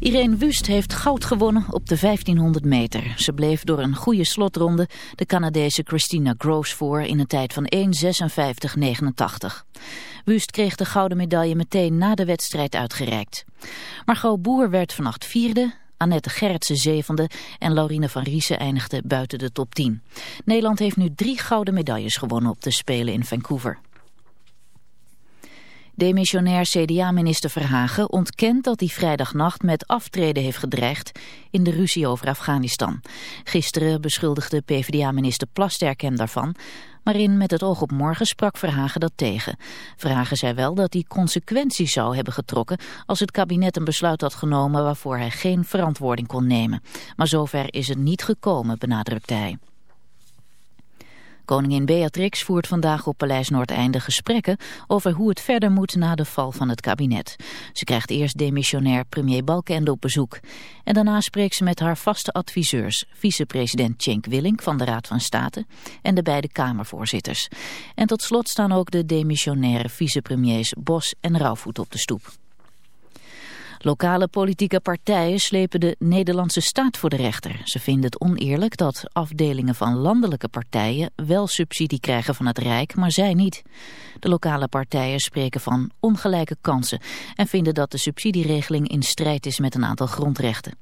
Irene Wust heeft goud gewonnen op de 1500 meter. Ze bleef door een goede slotronde de Canadese Christina Groves voor in een tijd van 1.56.89. Wust kreeg de gouden medaille meteen na de wedstrijd uitgereikt. Margot Boer werd vannacht vierde, Annette Gerritsen zevende en Laurine van Riesen eindigde buiten de top 10. Nederland heeft nu drie gouden medailles gewonnen op de Spelen in Vancouver. Demissionair CDA-minister Verhagen ontkent dat hij vrijdagnacht met aftreden heeft gedreigd in de ruzie over Afghanistan. Gisteren beschuldigde PvdA-minister Plasterk hem daarvan, maar in Met het oog op morgen sprak Verhagen dat tegen. Verhagen zei wel dat hij consequenties zou hebben getrokken als het kabinet een besluit had genomen waarvoor hij geen verantwoording kon nemen. Maar zover is het niet gekomen, benadrukte hij. Koningin Beatrix voert vandaag op Paleis Noordeinde gesprekken over hoe het verder moet na de val van het kabinet. Ze krijgt eerst demissionair premier Balkenende op bezoek. En daarna spreekt ze met haar vaste adviseurs, vicepresident Cenk Willink van de Raad van State en de beide Kamervoorzitters. En tot slot staan ook de demissionaire vicepremiers Bos en Rauwvoet op de stoep. Lokale politieke partijen slepen de Nederlandse staat voor de rechter. Ze vinden het oneerlijk dat afdelingen van landelijke partijen wel subsidie krijgen van het Rijk, maar zij niet. De lokale partijen spreken van ongelijke kansen en vinden dat de subsidieregeling in strijd is met een aantal grondrechten.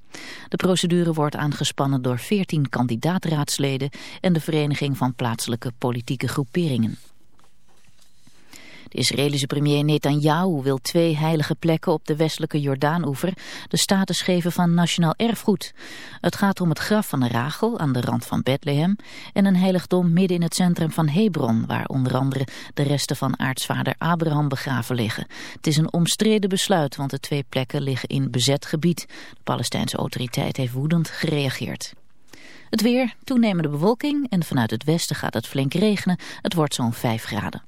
De procedure wordt aangespannen door 14 kandidaatraadsleden en de Vereniging van Plaatselijke Politieke Groeperingen. De Israëlische premier Netanyahu wil twee heilige plekken op de westelijke Jordaanoever de status geven van nationaal erfgoed. Het gaat om het graf van Rachel aan de rand van Bethlehem en een heiligdom midden in het centrum van Hebron, waar onder andere de resten van aartsvader Abraham begraven liggen. Het is een omstreden besluit, want de twee plekken liggen in bezet gebied. De Palestijnse autoriteit heeft woedend gereageerd. Het weer, toenemende bewolking en vanuit het westen gaat het flink regenen. Het wordt zo'n 5 graden.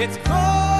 ZFM.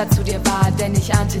Schritt dazu dir war, denn ich ahnte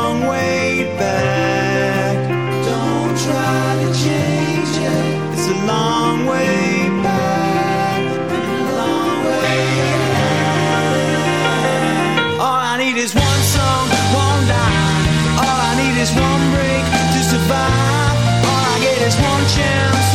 is one break to survive. All I get is one chance.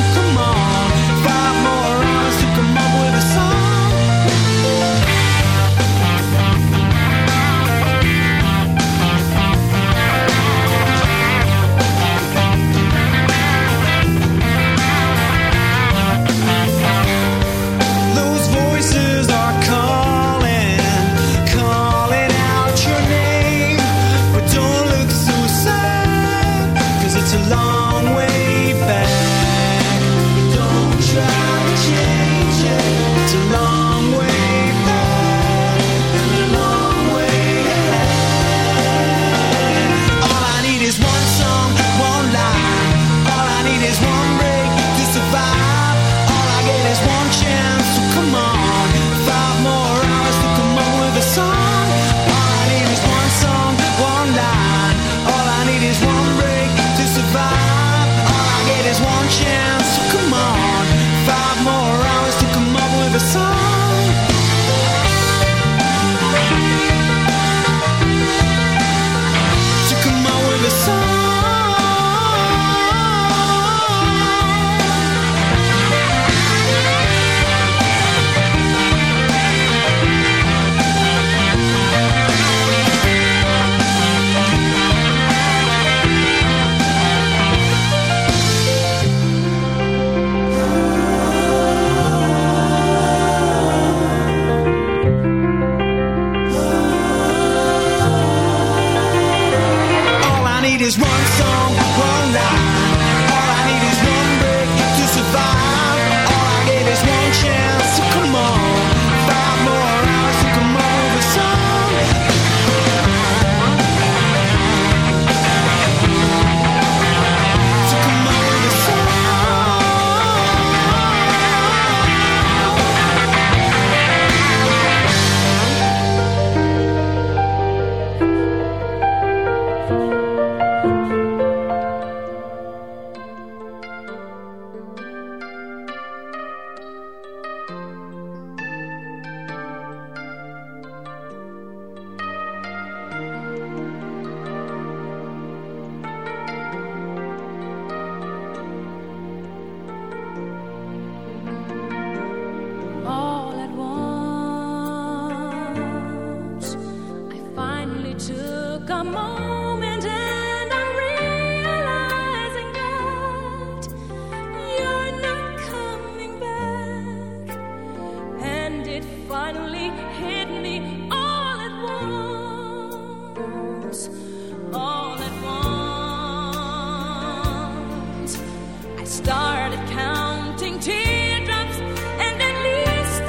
started counting teardrops and at least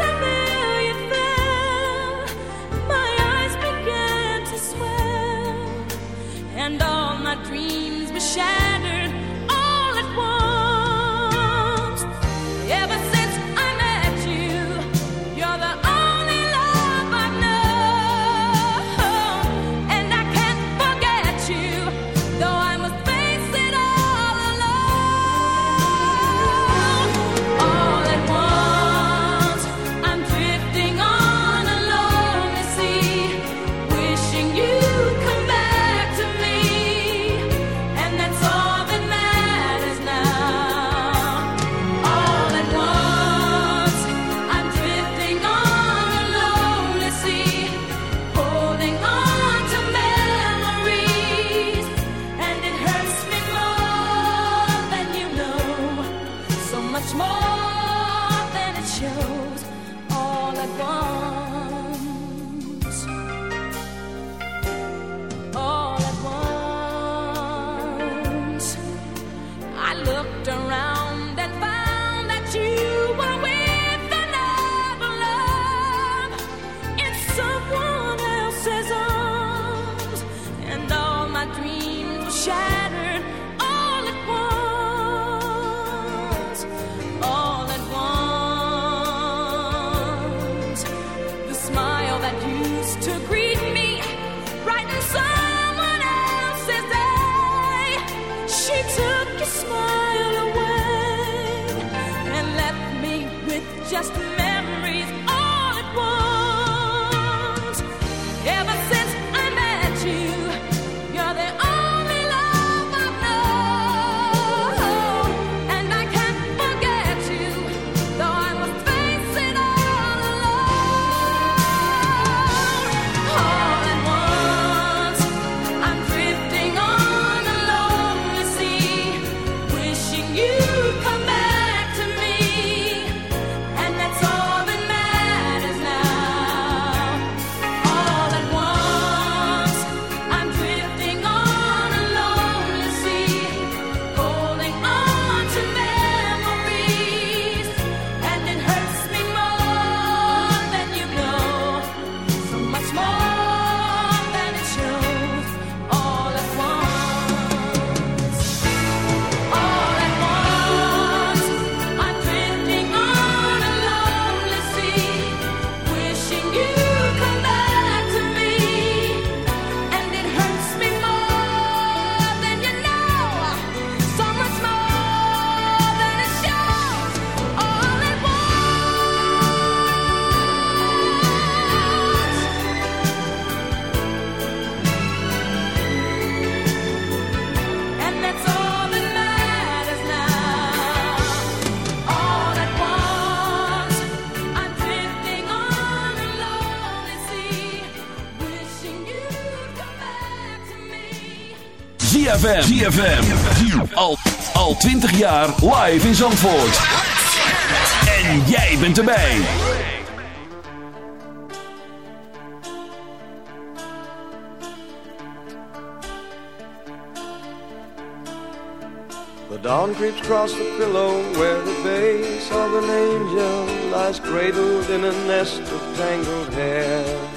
fell. My eyes began to swell and all my dreams were shattered. ZFM. ZFM. Al, al 20 jaar live in Zandvoort. En jij bent erbij. The dawn creeps across the pillow where the base of an angel lies cradled in a nest of tangled hair.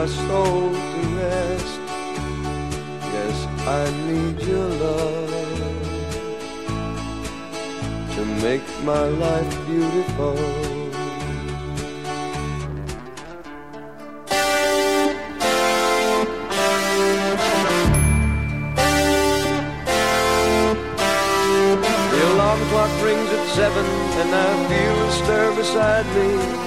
My soul to rest. Yes, I need your love to make my life beautiful. The alarm clock rings at seven, and I feel a stir beside me.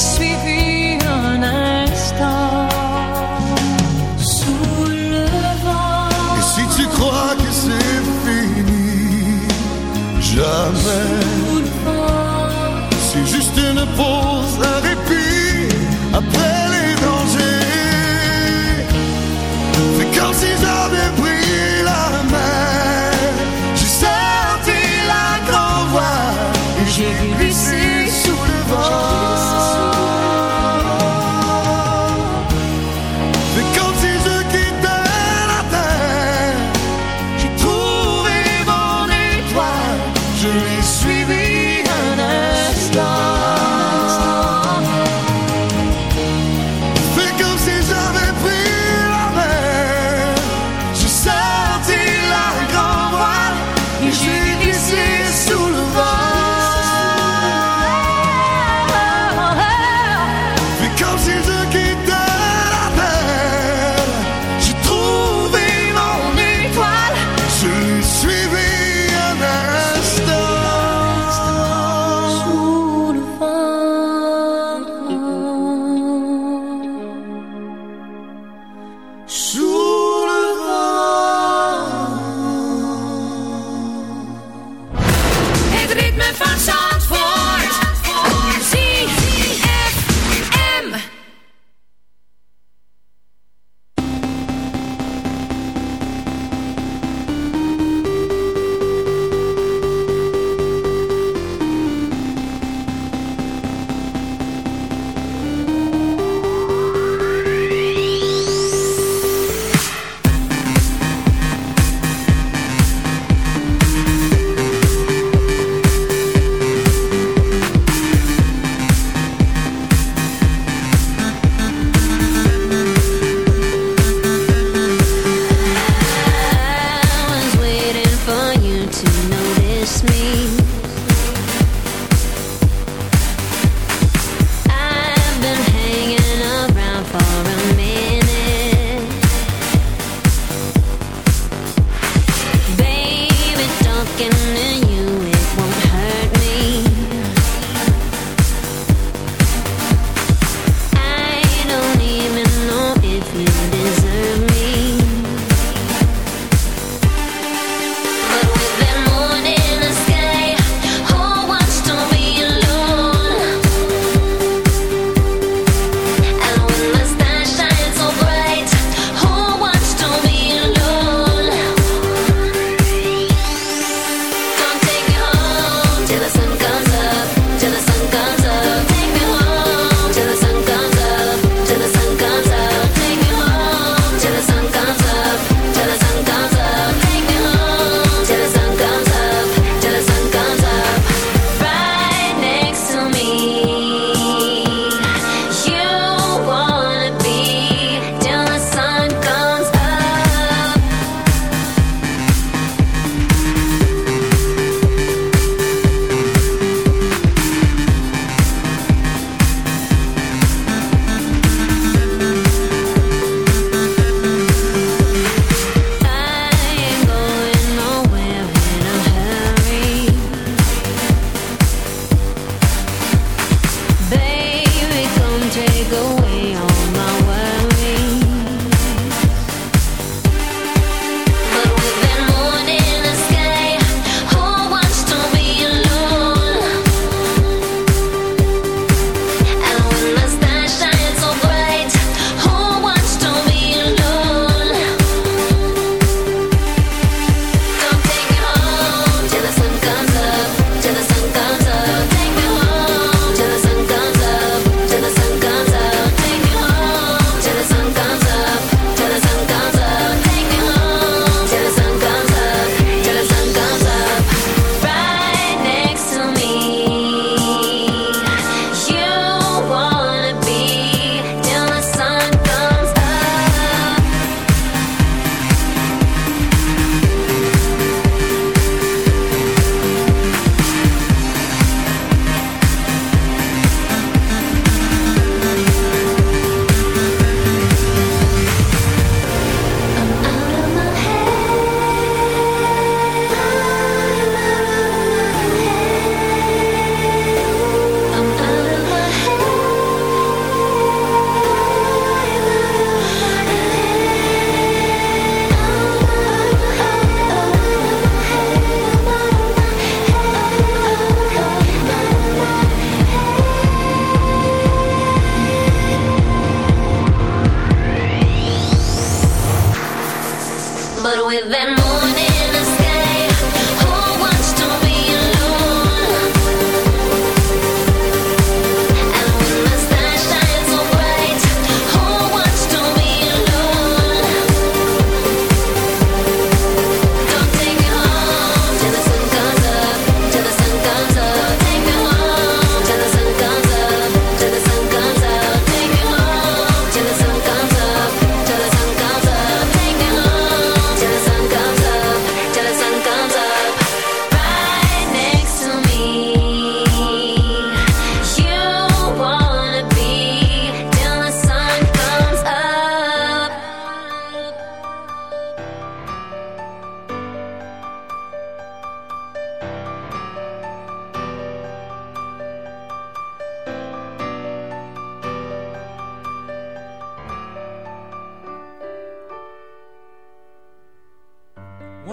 suivi un instant. Sous le vent. Et si tu crois que c'est fini, jamais. C'est juste une pause, je l'ai suivi.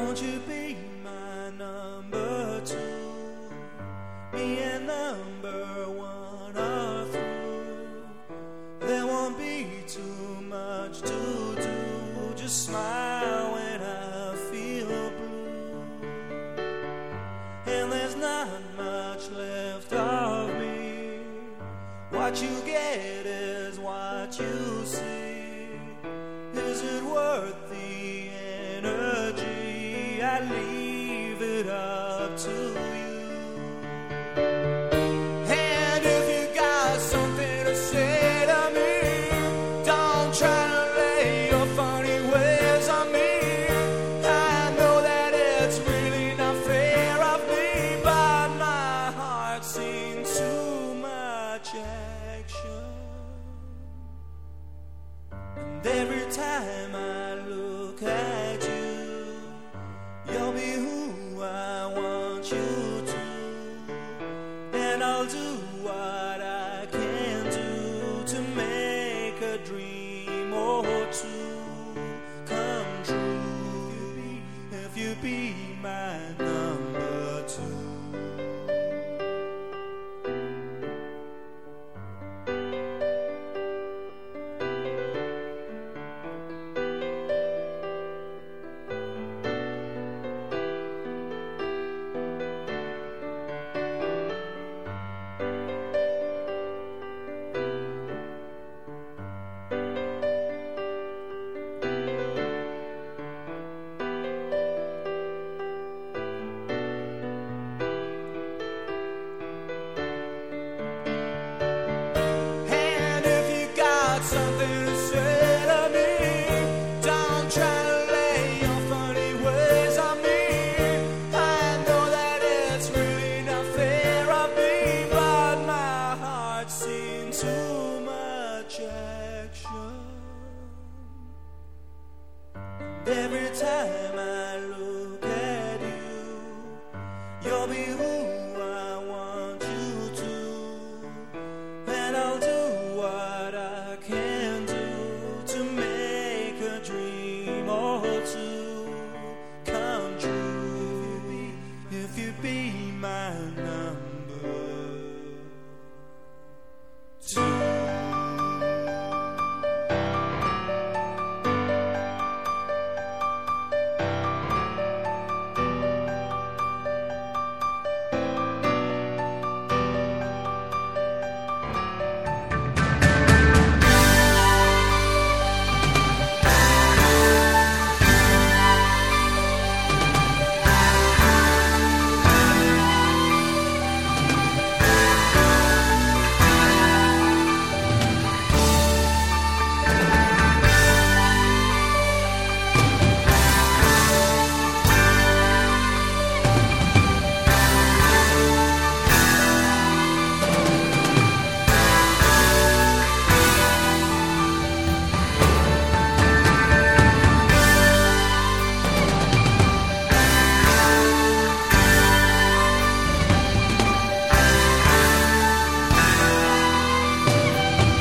Won't you be